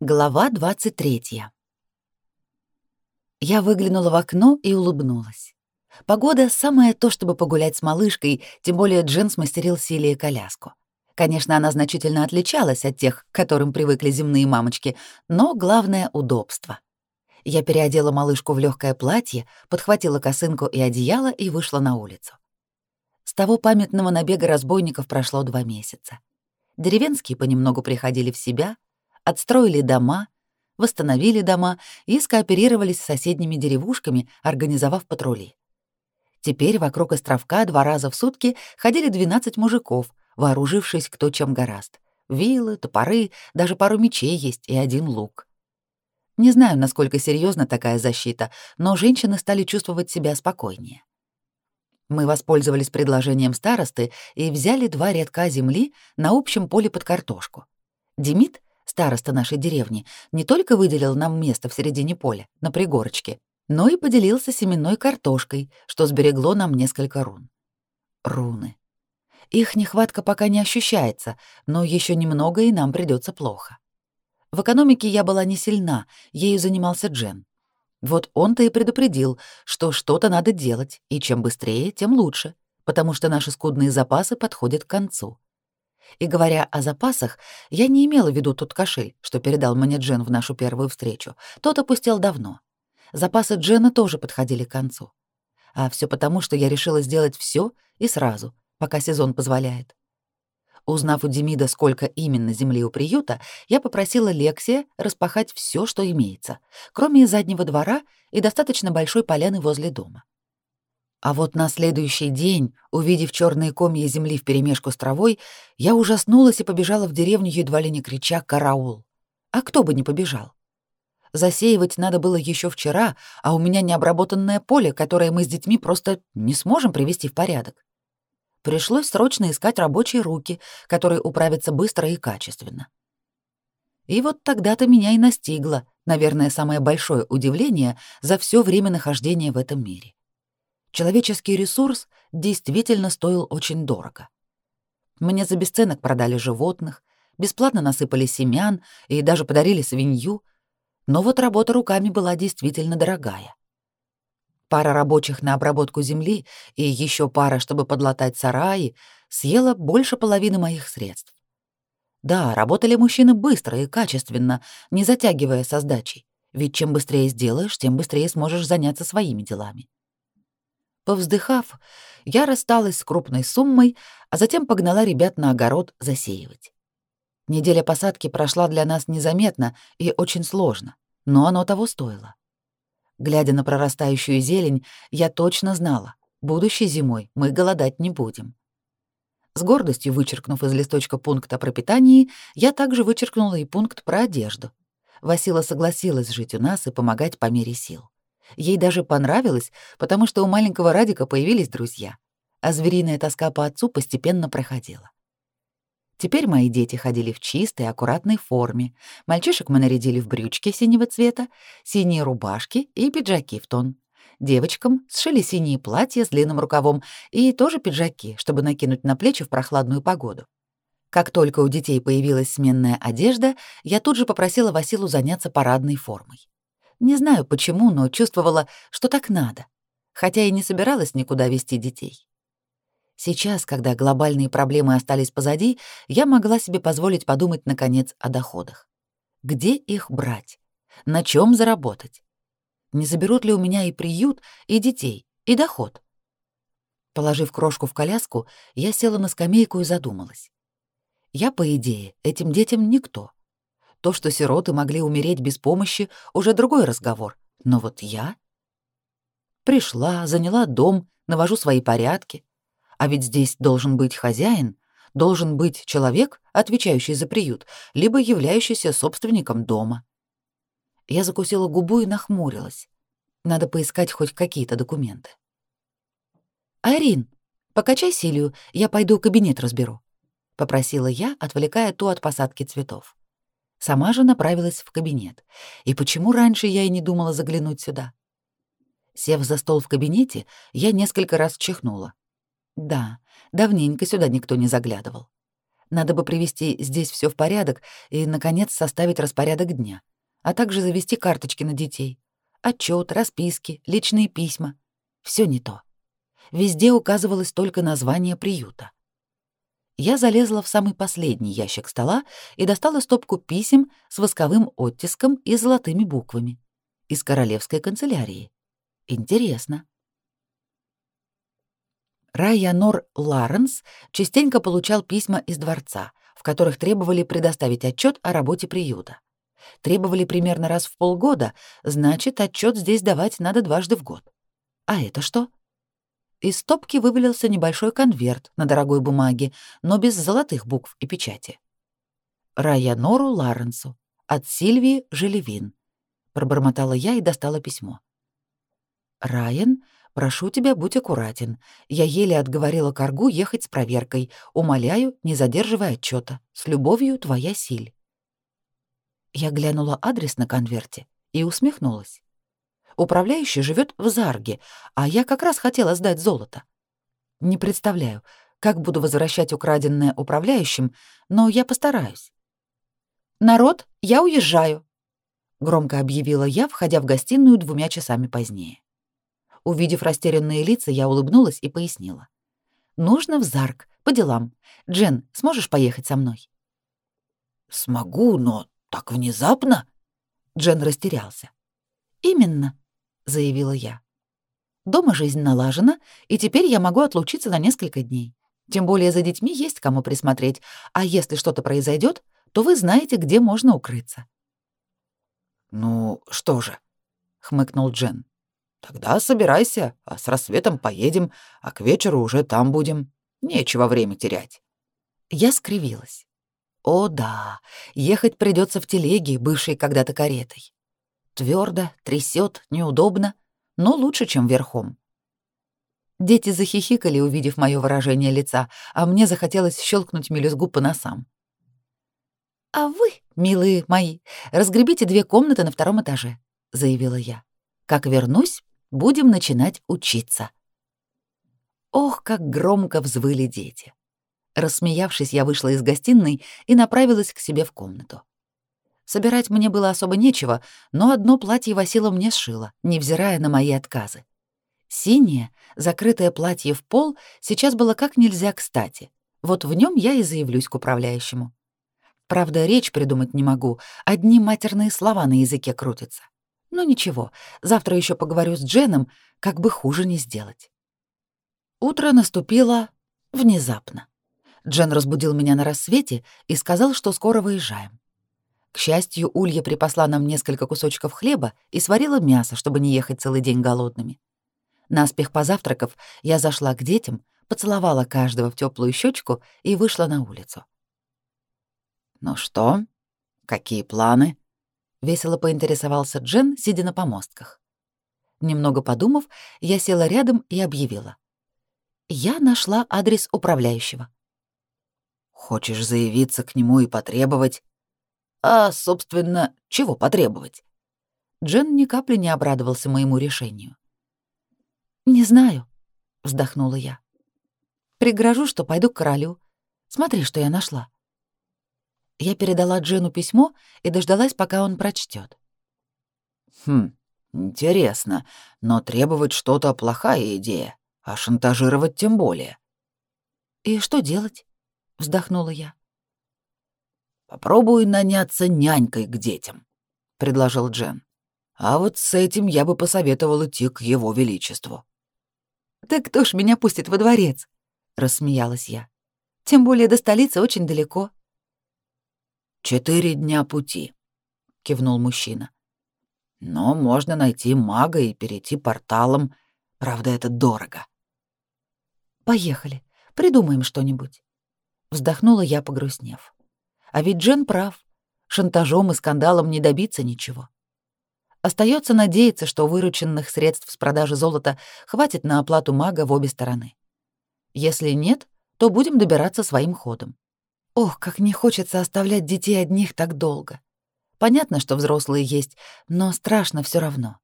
Глава 23. Я выглянула в окно и улыбнулась. Погода — самое то, чтобы погулять с малышкой, тем более Джен смастерил Силии коляску. Конечно, она значительно отличалась от тех, к которым привыкли земные мамочки, но главное — удобство. Я переодела малышку в легкое платье, подхватила косынку и одеяло и вышла на улицу. С того памятного набега разбойников прошло два месяца. Деревенские понемногу приходили в себя — отстроили дома, восстановили дома и скооперировались с соседними деревушками, организовав патрули. Теперь вокруг островка два раза в сутки ходили 12 мужиков, вооружившись кто чем гораст. Вилы, топоры, даже пару мечей есть и один лук. Не знаю, насколько серьезна такая защита, но женщины стали чувствовать себя спокойнее. Мы воспользовались предложением старосты и взяли два рядка земли на общем поле под картошку. Демид староста нашей деревни, не только выделил нам место в середине поля, на пригорочке, но и поделился семенной картошкой, что сберегло нам несколько рун. Руны. Их нехватка пока не ощущается, но еще немного, и нам придется плохо. В экономике я была не сильна, ею занимался Джен. Вот он-то и предупредил, что что-то надо делать, и чем быстрее, тем лучше, потому что наши скудные запасы подходят к концу. И говоря о запасах, я не имела в виду тот кошель, что передал мне Джен в нашу первую встречу. Тот опустил давно. Запасы Джена тоже подходили к концу. А все потому, что я решила сделать все и сразу, пока сезон позволяет. Узнав у Демида, сколько именно земли у приюта, я попросила Лексия распахать все, что имеется, кроме заднего двора и достаточно большой поляны возле дома. А вот на следующий день, увидев черные комья земли вперемешку с травой, я ужаснулась и побежала в деревню, едва ли не крича «караул». А кто бы не побежал? Засеивать надо было еще вчера, а у меня необработанное поле, которое мы с детьми просто не сможем привести в порядок. Пришлось срочно искать рабочие руки, которые управятся быстро и качественно. И вот тогда-то меня и настигло, наверное, самое большое удивление за все время нахождения в этом мире. Человеческий ресурс действительно стоил очень дорого. Мне за бесценок продали животных, бесплатно насыпали семян и даже подарили свинью, но вот работа руками была действительно дорогая. Пара рабочих на обработку земли и еще пара, чтобы подлатать сараи, съела больше половины моих средств. Да, работали мужчины быстро и качественно, не затягивая со сдачей, ведь чем быстрее сделаешь, тем быстрее сможешь заняться своими делами. Повздыхав, я рассталась с крупной суммой, а затем погнала ребят на огород засеивать. Неделя посадки прошла для нас незаметно и очень сложно, но оно того стоило. Глядя на прорастающую зелень, я точно знала, будущей зимой мы голодать не будем. С гордостью вычеркнув из листочка пункт о пропитании, я также вычеркнула и пункт про одежду. Васила согласилась жить у нас и помогать по мере сил. Ей даже понравилось, потому что у маленького Радика появились друзья, а звериная тоска по отцу постепенно проходила. Теперь мои дети ходили в чистой, аккуратной форме. Мальчишек мы нарядили в брючки синего цвета, синие рубашки и пиджаки в тон. Девочкам сшили синие платья с длинным рукавом и тоже пиджаки, чтобы накинуть на плечи в прохладную погоду. Как только у детей появилась сменная одежда, я тут же попросила Василу заняться парадной формой. Не знаю почему, но чувствовала, что так надо, хотя и не собиралась никуда вести детей. Сейчас, когда глобальные проблемы остались позади, я могла себе позволить подумать, наконец, о доходах. Где их брать? На чем заработать? Не заберут ли у меня и приют, и детей, и доход? Положив крошку в коляску, я села на скамейку и задумалась. Я, по идее, этим детям никто. То, что сироты могли умереть без помощи, уже другой разговор. Но вот я... Пришла, заняла дом, навожу свои порядки. А ведь здесь должен быть хозяин, должен быть человек, отвечающий за приют, либо являющийся собственником дома. Я закусила губу и нахмурилась. Надо поискать хоть какие-то документы. «Айрин, покачай Силию, я пойду кабинет разберу», — попросила я, отвлекая ту от посадки цветов. Сама же направилась в кабинет. И почему раньше я и не думала заглянуть сюда? Сев за стол в кабинете, я несколько раз чихнула. Да, давненько сюда никто не заглядывал. Надо бы привести здесь все в порядок и, наконец, составить распорядок дня, а также завести карточки на детей. Отчет, расписки, личные письма. Все не то. Везде указывалось только название приюта. Я залезла в самый последний ящик стола и достала стопку писем с восковым оттиском и золотыми буквами. Из королевской канцелярии. Интересно. Райанор Ларенс частенько получал письма из дворца, в которых требовали предоставить отчет о работе приюта. Требовали примерно раз в полгода, значит, отчет здесь давать надо дважды в год. А это что? Из стопки вывалился небольшой конверт на дорогой бумаге, но без золотых букв и печати. Райанору Ларенсу от Сильвии Желевин. Пробормотала я и достала письмо. Райан, прошу тебя, будь аккуратен. Я еле отговорила Каргу ехать с проверкой. Умоляю, не задерживай отчета. С любовью, твоя Силь. Я глянула адрес на конверте и усмехнулась. Управляющий живет в Зарге, а я как раз хотела сдать золото. Не представляю, как буду возвращать украденное управляющим, но я постараюсь. «Народ, я уезжаю», — громко объявила я, входя в гостиную двумя часами позднее. Увидев растерянные лица, я улыбнулась и пояснила. «Нужно в Зарг, по делам. Джен, сможешь поехать со мной?» «Смогу, но так внезапно?» Джен растерялся. «Именно заявила я. Дома жизнь налажена, и теперь я могу отлучиться на несколько дней. Тем более за детьми есть кому присмотреть, а если что-то произойдет, то вы знаете, где можно укрыться. Ну, что же, хмыкнул Джен. Тогда собирайся, а с рассветом поедем, а к вечеру уже там будем. Нечего время терять. Я скривилась. О да, ехать придется в телеге, бывшей когда-то каретой. Твердо, трясет, неудобно, но лучше, чем верхом. Дети захихикали, увидев мое выражение лица, а мне захотелось щелкнуть мелюзгу по носам. «А вы, милые мои, разгребите две комнаты на втором этаже», — заявила я. «Как вернусь, будем начинать учиться». Ох, как громко взвыли дети. Рассмеявшись, я вышла из гостиной и направилась к себе в комнату. Собирать мне было особо нечего, но одно платье Васила мне сшила, невзирая на мои отказы. Синее, закрытое платье в пол сейчас было как нельзя кстати. Вот в нем я и заявлюсь к управляющему. Правда, речь придумать не могу, одни матерные слова на языке крутятся. Но ничего, завтра еще поговорю с Дженом, как бы хуже не сделать. Утро наступило внезапно. Джен разбудил меня на рассвете и сказал, что скоро выезжаем. К счастью, Улья припасла нам несколько кусочков хлеба и сварила мясо, чтобы не ехать целый день голодными. Наспех позавтракав, я зашла к детям, поцеловала каждого в теплую щечку и вышла на улицу. «Ну что? Какие планы?» — весело поинтересовался Джен, сидя на помостках. Немного подумав, я села рядом и объявила. «Я нашла адрес управляющего». «Хочешь заявиться к нему и потребовать?» А, собственно, чего потребовать? Джен ни капли не обрадовался моему решению. «Не знаю», — вздохнула я. «Пригрожу, что пойду к королю. Смотри, что я нашла». Я передала Джену письмо и дождалась, пока он прочтет. «Хм, интересно, но требовать что-то — плохая идея, а шантажировать тем более». «И что делать?» — вздохнула я. Попробуй наняться нянькой к детям, предложил Джен. А вот с этим я бы посоветовал идти к его величеству. Так кто ж меня пустит во дворец? рассмеялась я. Тем более до столицы очень далеко. Четыре дня пути, кивнул мужчина. Но можно найти мага и перейти порталом. Правда, это дорого. Поехали, придумаем что-нибудь. Вздохнула я, погрустнев. А ведь Джен прав. Шантажом и скандалом не добиться ничего. Остается надеяться, что вырученных средств с продажи золота хватит на оплату мага в обе стороны. Если нет, то будем добираться своим ходом. Ох, как не хочется оставлять детей одних так долго. Понятно, что взрослые есть, но страшно все равно.